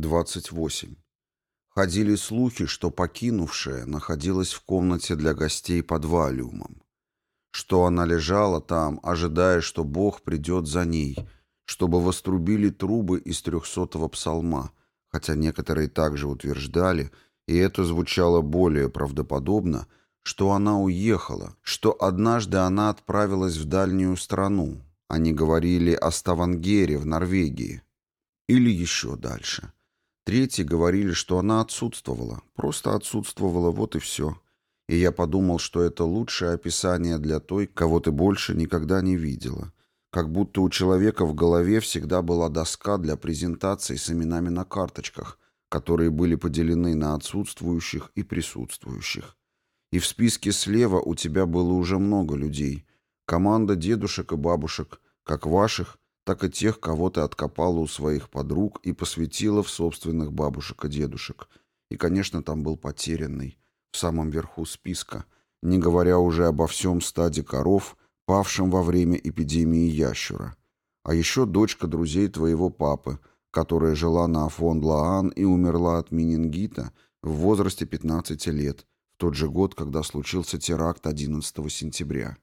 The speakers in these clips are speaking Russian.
28. Ходили слухи, что покинувшая находилась в комнате для гостей под валиумом, что она лежала там, ожидая, что Бог придет за ней, чтобы вострубили трубы из трехсотого псалма, хотя некоторые также утверждали, и это звучало более правдоподобно, что она уехала, что однажды она отправилась в дальнюю страну. Они говорили о Ставангере в Норвегии. Или еще дальше. Третьи говорили, что она отсутствовала, просто отсутствовала, вот и все. И я подумал, что это лучшее описание для той, кого ты больше никогда не видела. Как будто у человека в голове всегда была доска для презентаций с именами на карточках, которые были поделены на отсутствующих и присутствующих. И в списке слева у тебя было уже много людей. Команда дедушек и бабушек, как ваших, так и тех, кого ты откопала у своих подруг и посвятила в собственных бабушек и дедушек. И, конечно, там был потерянный, в самом верху списка, не говоря уже обо всем стаде коров, павшем во время эпидемии ящура. А еще дочка друзей твоего папы, которая жила на Афон-Лаан и умерла от менингита в возрасте 15 лет, в тот же год, когда случился теракт 11 сентября.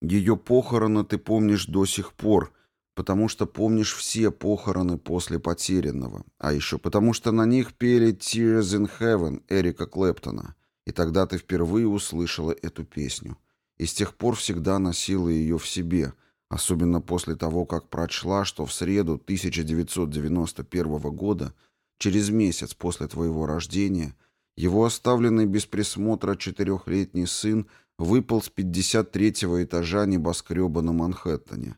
Ее похороны ты помнишь до сих пор – потому что помнишь все похороны после потерянного, а еще потому что на них пели «Tears in Heaven» Эрика Клэптона, и тогда ты впервые услышала эту песню. И с тех пор всегда носила ее в себе, особенно после того, как прочла, что в среду 1991 года, через месяц после твоего рождения, его оставленный без присмотра четырехлетний сын выпал с 53-го этажа небоскреба на Манхэттене,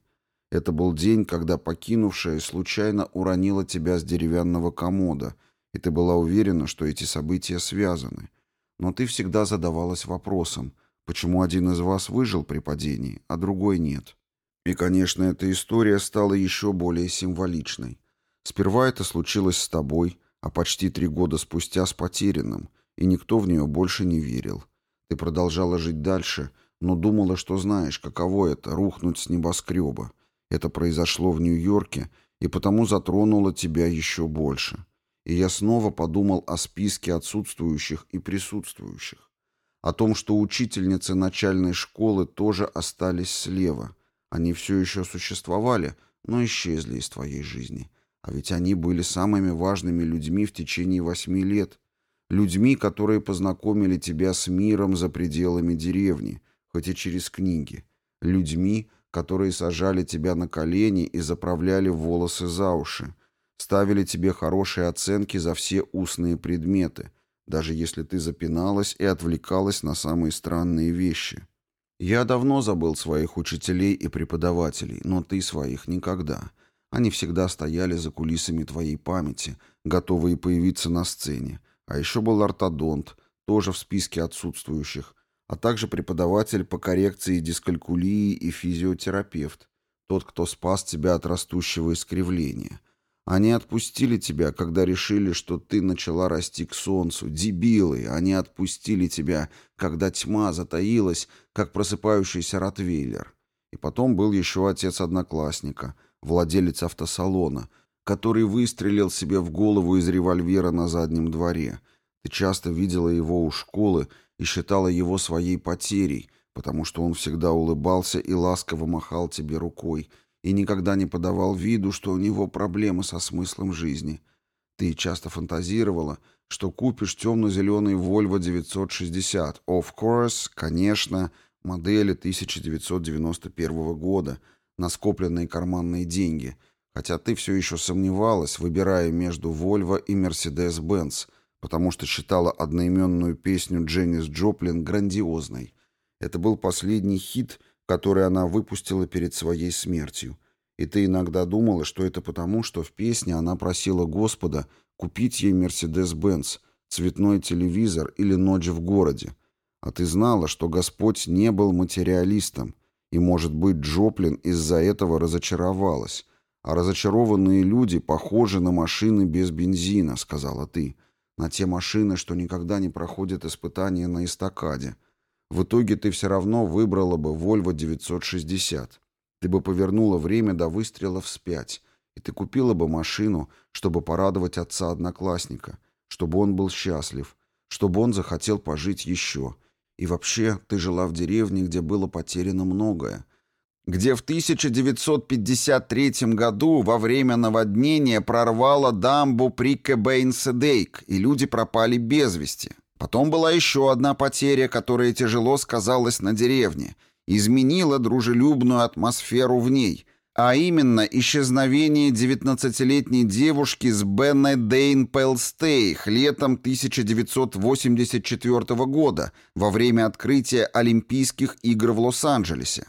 это был день, когда покинувшая случайно уронила тебя с деревянного комода, и ты была уверена, что эти события связаны. Но ты всегда задавалась вопросом, почему один из вас выжил при падении, а другой нет. И, конечно, эта история стала еще более символичной. Сперва это случилось с тобой, а почти три года спустя с потерянным, и никто в нее больше не верил. Ты продолжала жить дальше, но думала, что знаешь, каково это — рухнуть с небоскреба. Это произошло в Нью-Йорке и потому затронуло тебя еще больше. И я снова подумал о списке отсутствующих и присутствующих. О том, что учительницы начальной школы тоже остались слева. Они все еще существовали, но исчезли из твоей жизни. А ведь они были самыми важными людьми в течение восьми лет. Людьми, которые познакомили тебя с миром за пределами деревни, хоть и через книги. Людьми, которые сажали тебя на колени и заправляли волосы за уши, ставили тебе хорошие оценки за все устные предметы, даже если ты запиналась и отвлекалась на самые странные вещи. Я давно забыл своих учителей и преподавателей, но ты своих никогда. Они всегда стояли за кулисами твоей памяти, готовые появиться на сцене. А еще был ортодонт, тоже в списке отсутствующих, а также преподаватель по коррекции дискалькулии и физиотерапевт, тот, кто спас тебя от растущего искривления. Они отпустили тебя, когда решили, что ты начала расти к солнцу. Дебилы! Они отпустили тебя, когда тьма затаилась, как просыпающийся ротвейлер. И потом был еще отец одноклассника, владелец автосалона, который выстрелил себе в голову из револьвера на заднем дворе. Ты часто видела его у школы, и считала его своей потерей, потому что он всегда улыбался и ласково махал тебе рукой, и никогда не подавал виду, что у него проблемы со смыслом жизни. Ты часто фантазировала, что купишь темно-зеленый Volvo 960, of course, конечно, модели 1991 года, на скопленные карманные деньги, хотя ты все еще сомневалась, выбирая между Volvo и Mercedes-Benz, потому что считала одноименную песню Дженнис Джоплин грандиозной. Это был последний хит, который она выпустила перед своей смертью. И ты иногда думала, что это потому, что в песне она просила Господа купить ей Мерседес-Бенц, цветной телевизор или ночь в городе. А ты знала, что Господь не был материалистом, и, может быть, Джоплин из-за этого разочаровалась. А разочарованные люди похожи на машины без бензина, сказала ты на те машины, что никогда не проходят испытания на эстакаде. В итоге ты все равно выбрала бы Volvo 960. Ты бы повернула время до выстрела вспять и ты купила бы машину, чтобы порадовать отца-одноклассника, чтобы он был счастлив, чтобы он захотел пожить еще. И вообще, ты жила в деревне, где было потеряно многое, где в 1953 году во время наводнения прорвало дамбу при Кебейн-Седейк, и люди пропали без вести. Потом была еще одна потеря, которая тяжело сказалась на деревне, изменила дружелюбную атмосферу в ней, а именно исчезновение 19-летней девушки с Беннедейн Пелстейх летом 1984 года во время открытия Олимпийских игр в Лос-Анджелесе.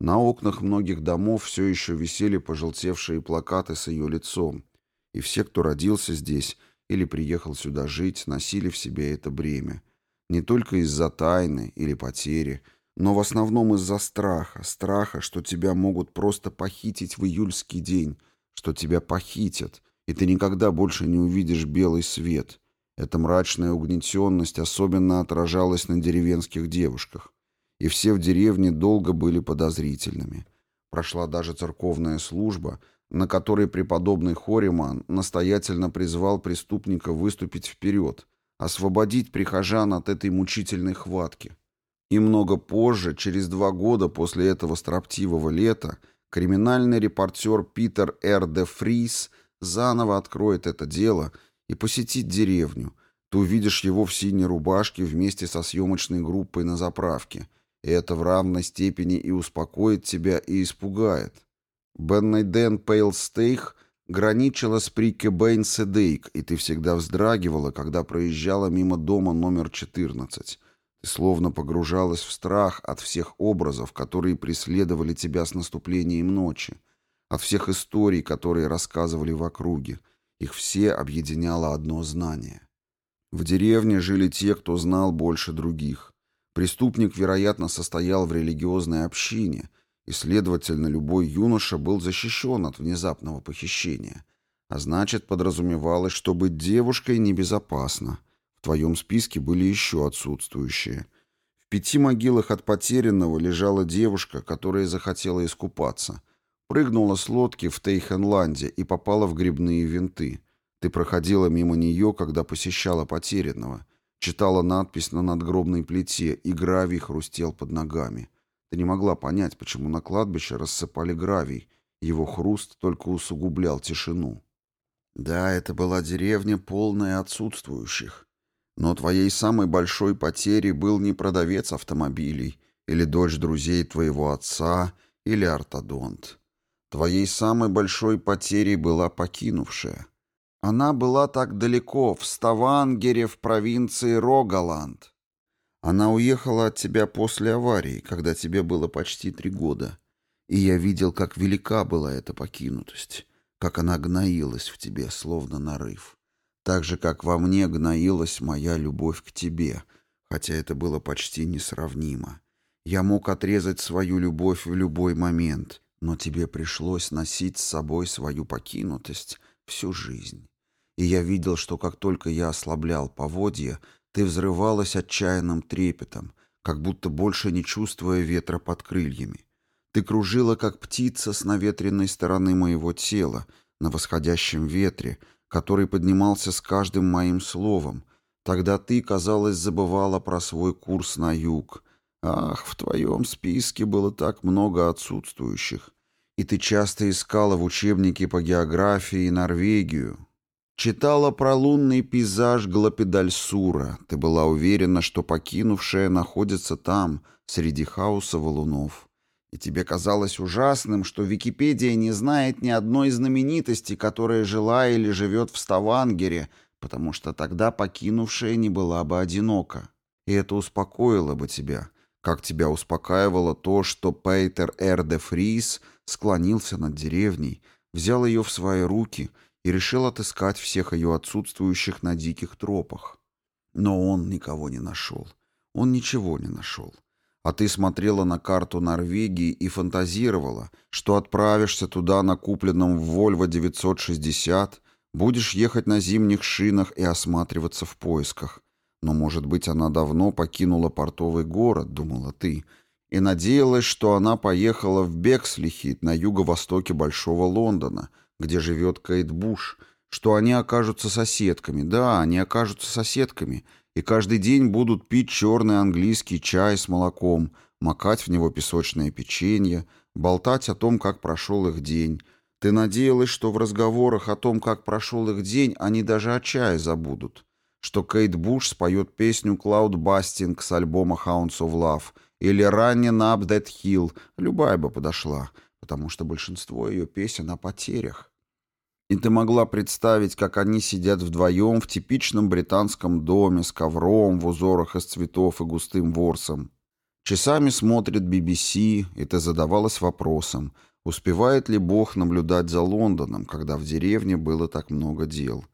На окнах многих домов все еще висели пожелтевшие плакаты с ее лицом, и все, кто родился здесь или приехал сюда жить, носили в себе это бремя. Не только из-за тайны или потери, но в основном из-за страха, страха, что тебя могут просто похитить в июльский день, что тебя похитят, и ты никогда больше не увидишь белый свет. Эта мрачная угнетенность особенно отражалась на деревенских девушках. И все в деревне долго были подозрительными. Прошла даже церковная служба, на которой преподобный Хориман настоятельно призвал преступника выступить вперед, освободить прихожан от этой мучительной хватки – и много позже, через два года после этого строптивого лета, криминальный репортер Питер Р. де Фрис заново откроет это дело и посетит деревню. Ты увидишь его в синей рубашке вместе со съемочной группой на заправке. И это в равной степени и успокоит тебя, и испугает. Беннейден Пейлстейх граничила с Прике Седейк, и ты всегда вздрагивала, когда проезжала мимо дома номер 14 и словно погружалась в страх от всех образов, которые преследовали тебя с наступлением ночи, от всех историй, которые рассказывали в округе. Их все объединяло одно знание. В деревне жили те, кто знал больше других. Преступник, вероятно, состоял в религиозной общине, и, следовательно, любой юноша был защищен от внезапного похищения. А значит, подразумевалось, что быть девушкой небезопасно — твоем списке были еще отсутствующие. В пяти могилах от потерянного лежала девушка, которая захотела искупаться. Прыгнула с лодки в Тейхенланде и попала в грибные винты. Ты проходила мимо нее, когда посещала потерянного. Читала надпись на надгробной плите, и гравий хрустел под ногами. Ты не могла понять, почему на кладбище рассыпали гравий. Его хруст только усугублял тишину. Да, это была деревня, полная отсутствующих. Но твоей самой большой потерей был не продавец автомобилей или дочь друзей твоего отца или ортодонт. Твоей самой большой потерей была покинувшая. Она была так далеко, в Ставангере, в провинции Рогаланд. Она уехала от тебя после аварии, когда тебе было почти три года. И я видел, как велика была эта покинутость, как она гноилась в тебе, словно нарыв так же, как во мне гноилась моя любовь к тебе, хотя это было почти несравнимо. Я мог отрезать свою любовь в любой момент, но тебе пришлось носить с собой свою покинутость всю жизнь. И я видел, что как только я ослаблял поводья, ты взрывалась отчаянным трепетом, как будто больше не чувствуя ветра под крыльями. Ты кружила, как птица с наветренной стороны моего тела, на восходящем ветре, который поднимался с каждым моим словом. Тогда ты, казалось, забывала про свой курс на юг. Ах, в твоем списке было так много отсутствующих. И ты часто искала в учебнике по географии Норвегию. Читала про лунный пейзаж Глапидальсура. Ты была уверена, что покинувшая находится там, среди хаоса валунов. И тебе казалось ужасным, что Википедия не знает ни одной знаменитости, которая жила или живет в Ставангере, потому что тогда покинувшая не была бы одинока. И это успокоило бы тебя, как тебя успокаивало то, что Пейтер Эр склонился над деревней, взял ее в свои руки и решил отыскать всех ее отсутствующих на диких тропах. Но он никого не нашел. Он ничего не нашел. А ты смотрела на карту Норвегии и фантазировала, что отправишься туда на купленном в Volvo 960, будешь ехать на зимних шинах и осматриваться в поисках. Но, может быть, она давно покинула портовый город, думала ты, и надеялась, что она поехала в Бекслихит на юго-востоке Большого Лондона, где живет Кейт Буш, что они окажутся соседками. Да, они окажутся соседками, и каждый день будут пить черный английский чай с молоком, макать в него песочное печенье, болтать о том, как прошел их день. Ты надеялась, что в разговорах о том, как прошел их день, они даже о чае забудут. Что Кейт Буш споет песню «Cloud Busting» с альбома «Hounds of Love» или «Running Up That Hill», любая бы подошла, потому что большинство ее песен о потерях. И ты могла представить, как они сидят вдвоем в типичном британском доме с ковром в узорах из цветов и густым ворсом. Часами смотрит BBC, и ты задавалась вопросом, успевает ли Бог наблюдать за Лондоном, когда в деревне было так много дел.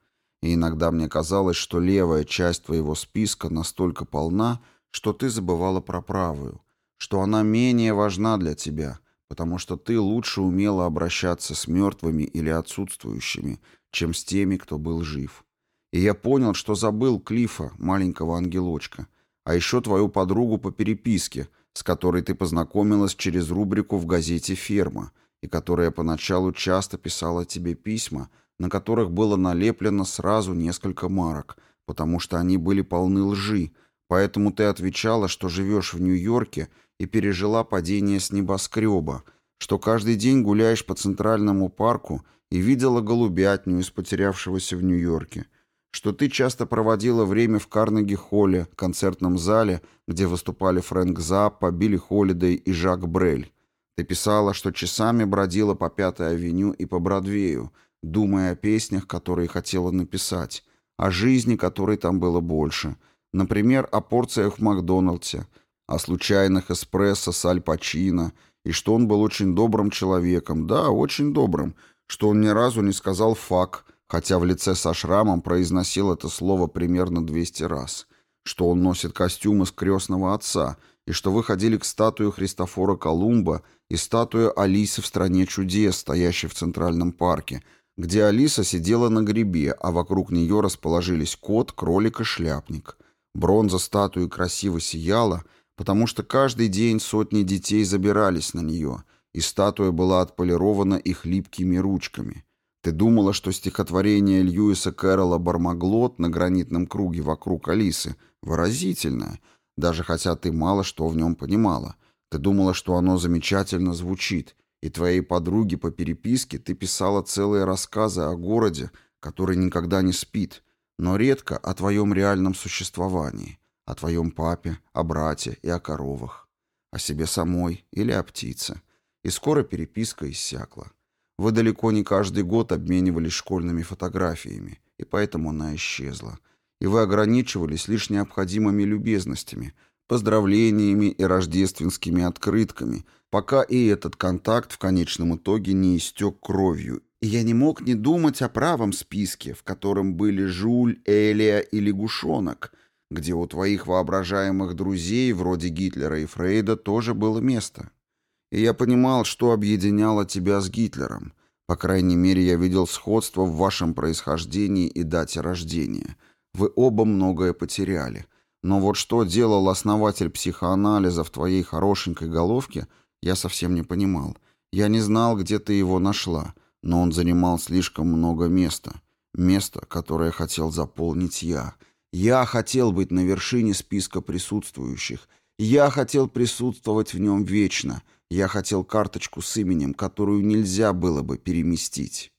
И иногда мне казалось, что левая часть твоего списка настолько полна, что ты забывала про правую, что она менее важна для тебя — потому что ты лучше умела обращаться с мертвыми или отсутствующими, чем с теми, кто был жив. И я понял, что забыл Клифа, маленького ангелочка, а еще твою подругу по переписке, с которой ты познакомилась через рубрику в газете «Ферма», и которая поначалу часто писала тебе письма, на которых было налеплено сразу несколько марок, потому что они были полны лжи, поэтому ты отвечала, что живешь в Нью-Йорке и пережила падение с небоскреба, что каждый день гуляешь по Центральному парку и видела голубятню из потерявшегося в Нью-Йорке, что ты часто проводила время в Карнеги-холле, концертном зале, где выступали Фрэнк Заппа, Билли Холидей и Жак Брель. Ты писала, что часами бродила по Пятой авеню и по Бродвею, думая о песнях, которые хотела написать, о жизни, которой там было больше, например, о порциях в Макдональдсе, о случайных эспрессо с Аль Пачино, и что он был очень добрым человеком, да, очень добрым, что он ни разу не сказал «фак», хотя в лице со шрамом произносил это слово примерно 200 раз, что он носит костюм из крестного отца, и что вы ходили к статуе Христофора Колумба и статуе Алисы в «Стране чудес», стоящей в Центральном парке, где Алиса сидела на грибе, а вокруг нее расположились кот, кролик и шляпник. Бронза статуи красиво сияла — потому что каждый день сотни детей забирались на нее, и статуя была отполирована их липкими ручками. Ты думала, что стихотворение Льюиса Кэрролла «Бармаглот» на гранитном круге вокруг Алисы выразительное, даже хотя ты мало что в нем понимала. Ты думала, что оно замечательно звучит, и твоей подруге по переписке ты писала целые рассказы о городе, который никогда не спит, но редко о твоем реальном существовании о твоем папе, о брате и о коровах, о себе самой или о птице. И скоро переписка иссякла. Вы далеко не каждый год обменивались школьными фотографиями, и поэтому она исчезла. И вы ограничивались лишь необходимыми любезностями, поздравлениями и рождественскими открытками, пока и этот контакт в конечном итоге не истек кровью. И я не мог не думать о правом списке, в котором были Жуль, Элия и Лягушонок, где у твоих воображаемых друзей, вроде Гитлера и Фрейда, тоже было место. И я понимал, что объединяло тебя с Гитлером. По крайней мере, я видел сходство в вашем происхождении и дате рождения. Вы оба многое потеряли. Но вот что делал основатель психоанализа в твоей хорошенькой головке, я совсем не понимал. Я не знал, где ты его нашла, но он занимал слишком много места. Место, которое хотел заполнить я — я хотел быть на вершине списка присутствующих. Я хотел присутствовать в нем вечно. Я хотел карточку с именем, которую нельзя было бы переместить.